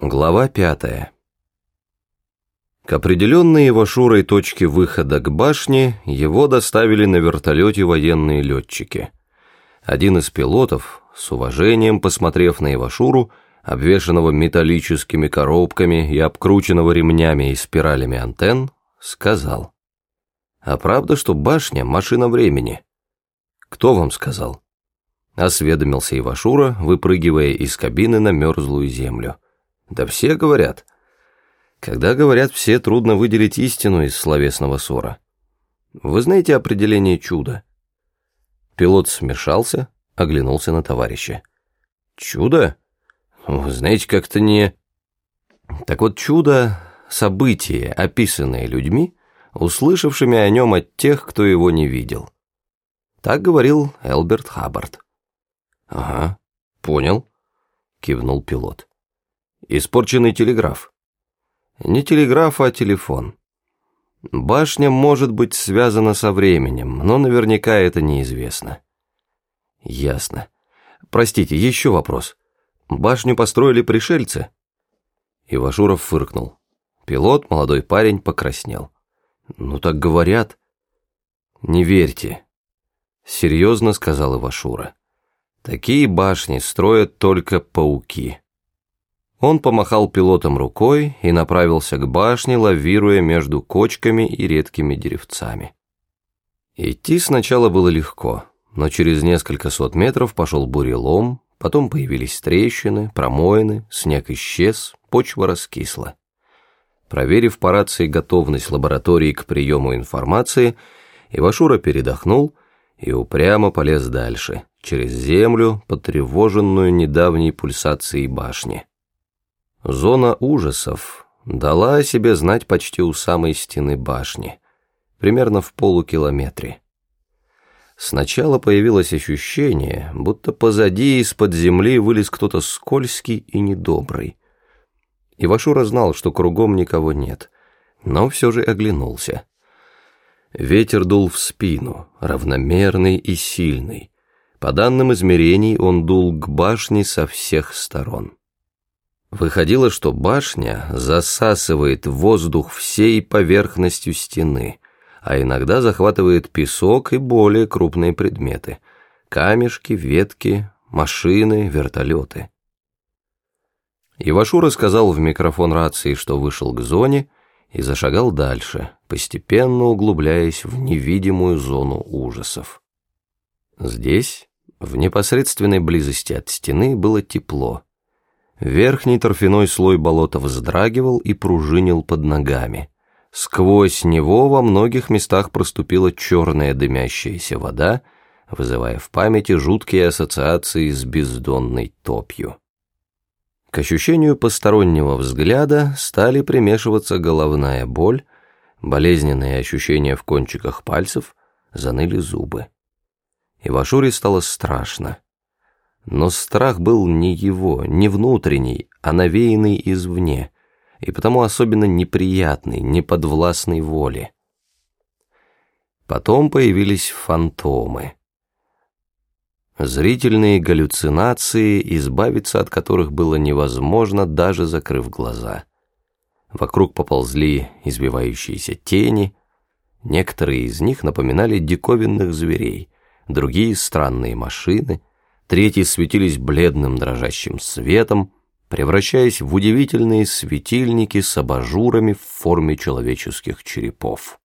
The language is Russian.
Глава пятая. К определенной его Шурой точке выхода к башне его доставили на вертолете военные летчики. Один из пилотов, с уважением посмотрев на Ивашуру, обвешанного металлическими коробками и обкрученного ремнями и спиралями антенн, сказал. «А правда, что башня — машина времени?» «Кто вам сказал?» Осведомился Ивашура, выпрыгивая из кабины на мерзлую землю. Да все говорят. Когда говорят все, трудно выделить истину из словесного ссора. Вы знаете определение чуда? Пилот смешался, оглянулся на товарища. Чудо? Вы знаете, как-то не... Так вот, чудо — событие, описанное людьми, услышавшими о нем от тех, кто его не видел. Так говорил Элберт Хаббард. «Ага, понял», — кивнул пилот. Испорченный телеграф. Не телеграф, а телефон. Башня может быть связана со временем, но наверняка это неизвестно. Ясно. Простите, еще вопрос. Башню построили пришельцы? Ивашуров фыркнул. Пилот, молодой парень, покраснел. Ну так говорят. Не верьте. Серьезно сказал Ивашура. Такие башни строят только пауки. Он помахал пилотом рукой и направился к башне, лавируя между кочками и редкими деревцами. Идти сначала было легко, но через несколько сот метров пошел бурелом, потом появились трещины, промоины, снег исчез, почва раскисла. Проверив по рации готовность лаборатории к приему информации, Ивашура передохнул и упрямо полез дальше, через землю, потревоженную недавней пульсацией башни. Зона ужасов дала о себе знать почти у самой стены башни, примерно в полукилометре. Сначала появилось ощущение, будто позади из-под земли вылез кто-то скользкий и недобрый. Ивашура знал, что кругом никого нет, но все же оглянулся. Ветер дул в спину, равномерный и сильный. По данным измерений, он дул к башне со всех сторон. Выходило, что башня засасывает воздух всей поверхностью стены, а иногда захватывает песок и более крупные предметы – камешки, ветки, машины, вертолеты. Ивашу рассказал в микрофон рации, что вышел к зоне и зашагал дальше, постепенно углубляясь в невидимую зону ужасов. Здесь, в непосредственной близости от стены, было тепло – Верхний торфяной слой болота вздрагивал и пружинил под ногами. Сквозь него во многих местах проступила черная дымящаяся вода, вызывая в памяти жуткие ассоциации с бездонной топью. К ощущению постороннего взгляда стали примешиваться головная боль, болезненные ощущения в кончиках пальцев, заныли зубы. И Вашуре стало страшно. Но страх был не его, не внутренний, а навеянный извне, и потому особенно неприятный, неподвластный воле. Потом появились фантомы. Зрительные галлюцинации, избавиться от которых было невозможно, даже закрыв глаза. Вокруг поползли избивающиеся тени, некоторые из них напоминали диковинных зверей, другие — странные машины — третьи светились бледным дрожащим светом, превращаясь в удивительные светильники с абажурами в форме человеческих черепов.